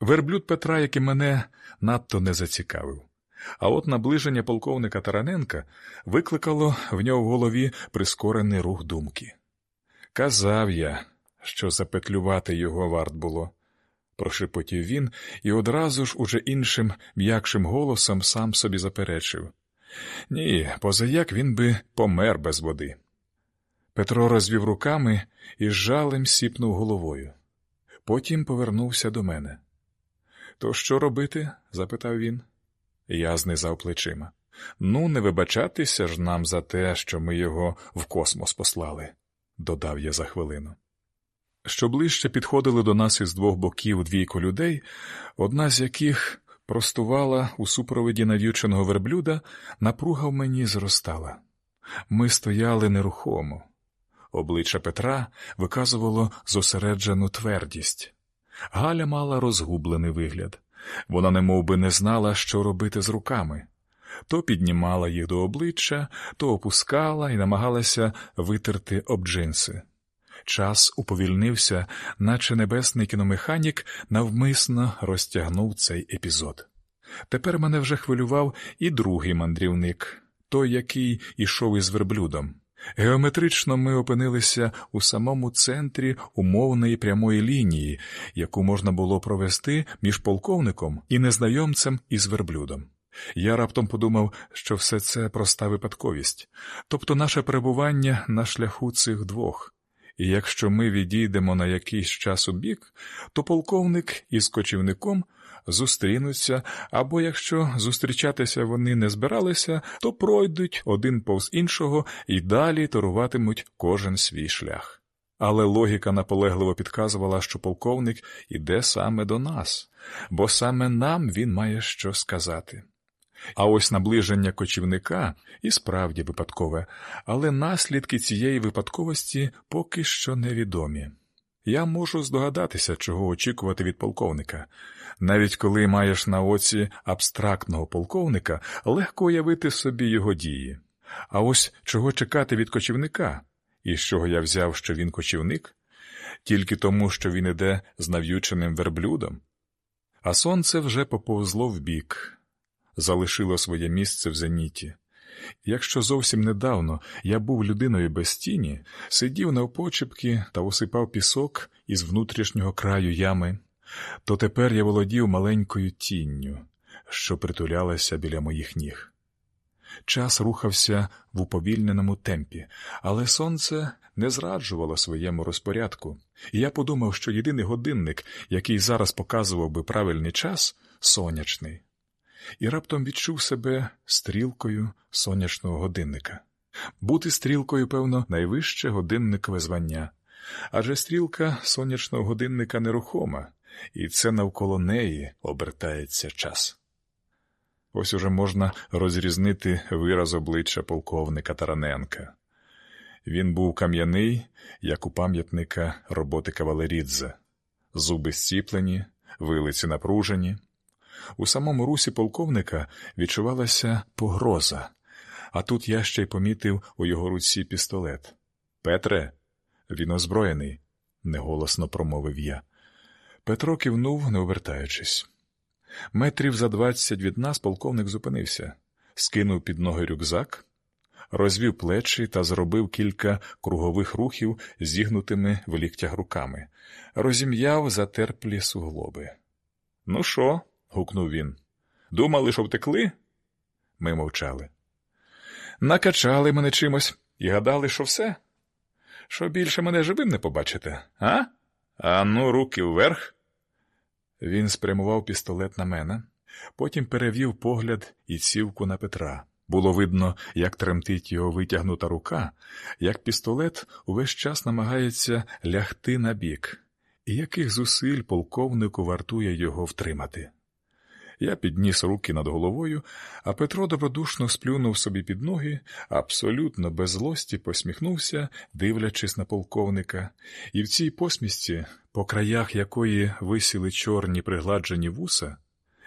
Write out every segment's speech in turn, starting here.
Верблюд Петра, який мене надто не зацікавив. А от наближення полковника Тараненка викликало в нього в голові прискорений рух думки. Казав я, що запетлювати його варт було, прошепотів він і одразу ж уже іншим м'якшим голосом сам собі заперечив. Ні, позаяк він би помер без води. Петро розвів руками і жалем сіпнув головою. Потім повернувся до мене. То що робити? запитав він. Я знизав плечима. Ну, не вибачатися ж нам за те, що ми його в космос послали, додав я за хвилину. Що ближче підходили до нас із двох боків двійко людей, одна з яких простувала у супроводі нав'юченого верблюда, напруга в мені зростала. Ми стояли нерухомо. Обличчя Петра виказувало зосереджену твердість. Галя мала розгублений вигляд. Вона немов би не знала, що робити з руками. То піднімала їх до обличчя, то опускала і намагалася витерти об джинси. Час уповільнився, наче небесний кіномеханік навмисно розтягнув цей епізод. Тепер мене вже хвилював і другий мандрівник, той, який ішов із верблюдом. Геометрично ми опинилися у самому центрі умовної прямої лінії, яку можна було провести між полковником і незнайомцем із верблюдом. Я раптом подумав, що все це проста випадковість, тобто наше перебування на шляху цих двох. І якщо ми відійдемо на якийсь час у бік, то полковник із кочівником зустрінуться, або якщо зустрічатися вони не збиралися, то пройдуть один повз іншого і далі торуватимуть кожен свій шлях. Але логіка наполегливо підказувала, що полковник іде саме до нас, бо саме нам він має що сказати. А ось наближення кочівника і справді випадкове, але наслідки цієї випадковості поки що невідомі. Я можу здогадатися, чого очікувати від полковника. Навіть коли маєш на оці абстрактного полковника, легко уявити собі його дії. А ось чого чекати від кочівника, і з чого я взяв, що він кочівник, тільки тому, що він іде з нав'юченим верблюдом. А сонце вже поповзло вбік, залишило своє місце в зеніті. Якщо зовсім недавно я був людиною без тіні, сидів навпочепки та усипав пісок із внутрішнього краю ями, то тепер я володів маленькою тінню, що притулялася біля моїх ніг. Час рухався в уповільненому темпі, але сонце не зраджувало своєму розпорядку, і я подумав, що єдиний годинник, який зараз показував би правильний час, сонячний і раптом відчув себе стрілкою сонячного годинника. Бути стрілкою, певно, найвище годинникове звання, адже стрілка сонячного годинника нерухома, і це навколо неї обертається час. Ось уже можна розрізнити вираз обличчя полковника Тараненка. Він був кам'яний, як у пам'ятника роботи кавалерідзе, зуби зціплені, вилиці напружені. У самому русі полковника відчувалася погроза, а тут я ще й помітив у його руці пістолет. Петре, він озброєний, неголосно промовив я. Петро кивнув, не обертаючись. Метрів за двадцять від нас полковник зупинився, скинув під ноги рюкзак, розвів плечі та зробив кілька кругових рухів зігнутими в ліктях руками, розім'яв затерплі суглоби. Ну що? Гукнув він. Думали, що втекли? Ми мовчали. Накачали мене чимось і гадали, що все? Що більше мене живим не побачите, а? А ну, руки вверх. Він спрямував пістолет на мене, потім перевів погляд і цівку на Петра. Було видно, як тремтить його витягнута рука, як пістолет увесь час намагається лягти на бік, і яких зусиль полковнику вартує його втримати. Я підніс руки над головою, а Петро добродушно сплюнув собі під ноги, абсолютно без злості посміхнувся, дивлячись на полковника, і в цій посмішці, по краях якої висіли чорні пригладжені вуса,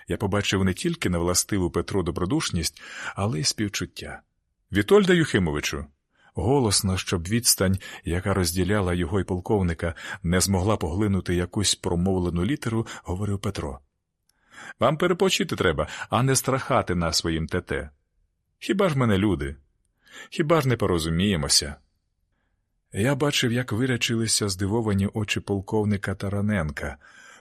я побачив не тільки невластиву Петро добродушність, але й співчуття. Вітольда Юхимовичу, Голосно, щоб відстань, яка розділяла його й полковника, не змогла поглинути якусь промовлену літеру, говорив Петро. Вам перепочити треба, а не страхати на своїм тете. Хіба ж мене люди? Хіба ж не порозуміємося? Я бачив, як вирячилися здивовані очі полковника Тараненка,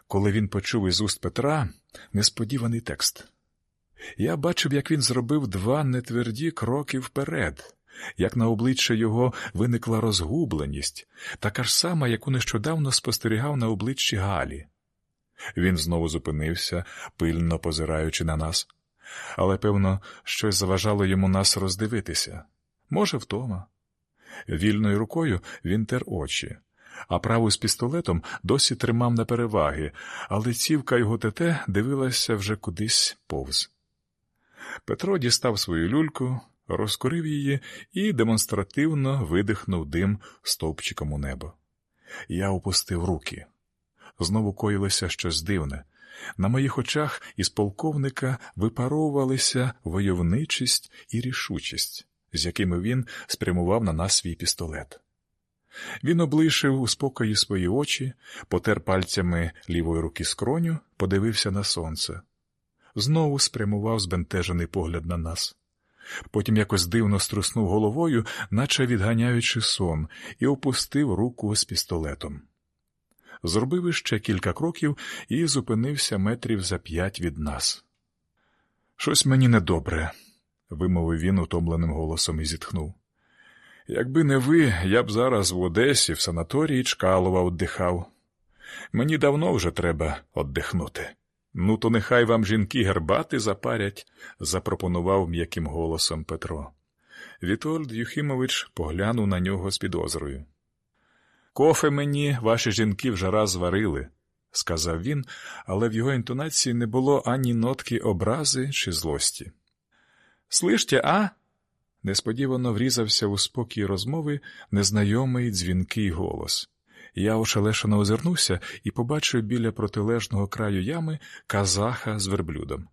коли він почув із уст Петра несподіваний текст. Я бачив, як він зробив два нетверді кроки вперед, як на обличчя його виникла розгубленість, така ж сама, яку нещодавно спостерігав на обличчі Галі. Він знову зупинився, пильно позираючи на нас, але, певно, щось заважало йому нас роздивитися. Може, втома. Вільною рукою він тер очі, а праву з пістолетом досі тримав на переваги, але цівка його тете дивилася вже кудись повз. Петро дістав свою люльку, розкурив її і демонстративно видихнув дим стовпчиком у небо. Я опустив руки. Знову коїлося щось дивне. На моїх очах із полковника випаровувалися войовничість і рішучість, з якими він спрямував на нас свій пістолет. Він облишив у спокої свої очі, потер пальцями лівої руки скроню, подивився на сонце. Знову спрямував збентежений погляд на нас. Потім якось дивно струснув головою, наче відганяючи сон, і опустив руку з пістолетом. Зробив іще кілька кроків і зупинився метрів за п'ять від нас. Щось мені недобре, вимовив він утомленим голосом і зітхнув. Якби не ви, я б зараз в Одесі, в санаторії Чкалова віддихав. Мені давно вже треба віддихнути. Ну, то нехай вам жінки гербати запарять, запропонував м'яким голосом Петро. Вітольд Юхимович поглянув на нього з підозрою. Кофе мені ваші жінки вже раз зварили, сказав він, але в його інтонації не було ані нотки образи чи злості. Слиште, а? Несподівано врізався у спокій розмови незнайомий дзвінкий голос. Я ошелешено озирнувся і побачив біля протилежного краю ями казаха з верблюдом.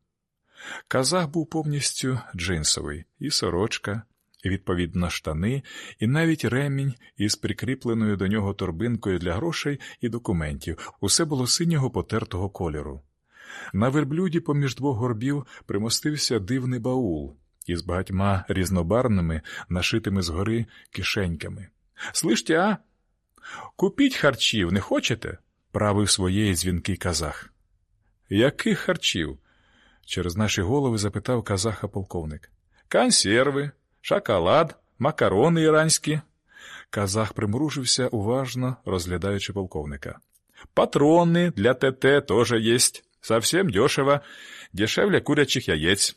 Казах був повністю джинсовий, і сорочка, відповідно штани, і навіть ремінь із прикріпленою до нього торбинкою для грошей і документів усе було синього потертого кольору. На верблюді поміж двох горбів примостився дивний баул із багатьма різнобарвними, нашитими згори кишеньками. Слиште, а? Купіть харчів, не хочете? правив своєї дзвінки казах. Яких харчів? через наші голови запитав казаха полковник. Консерви, шоколад, макарони іранські. Казах примружився, уважно розглядаючи полковника. Патроны для ТТ тоже есть. Совсем дешево, дешевле курячих яєць.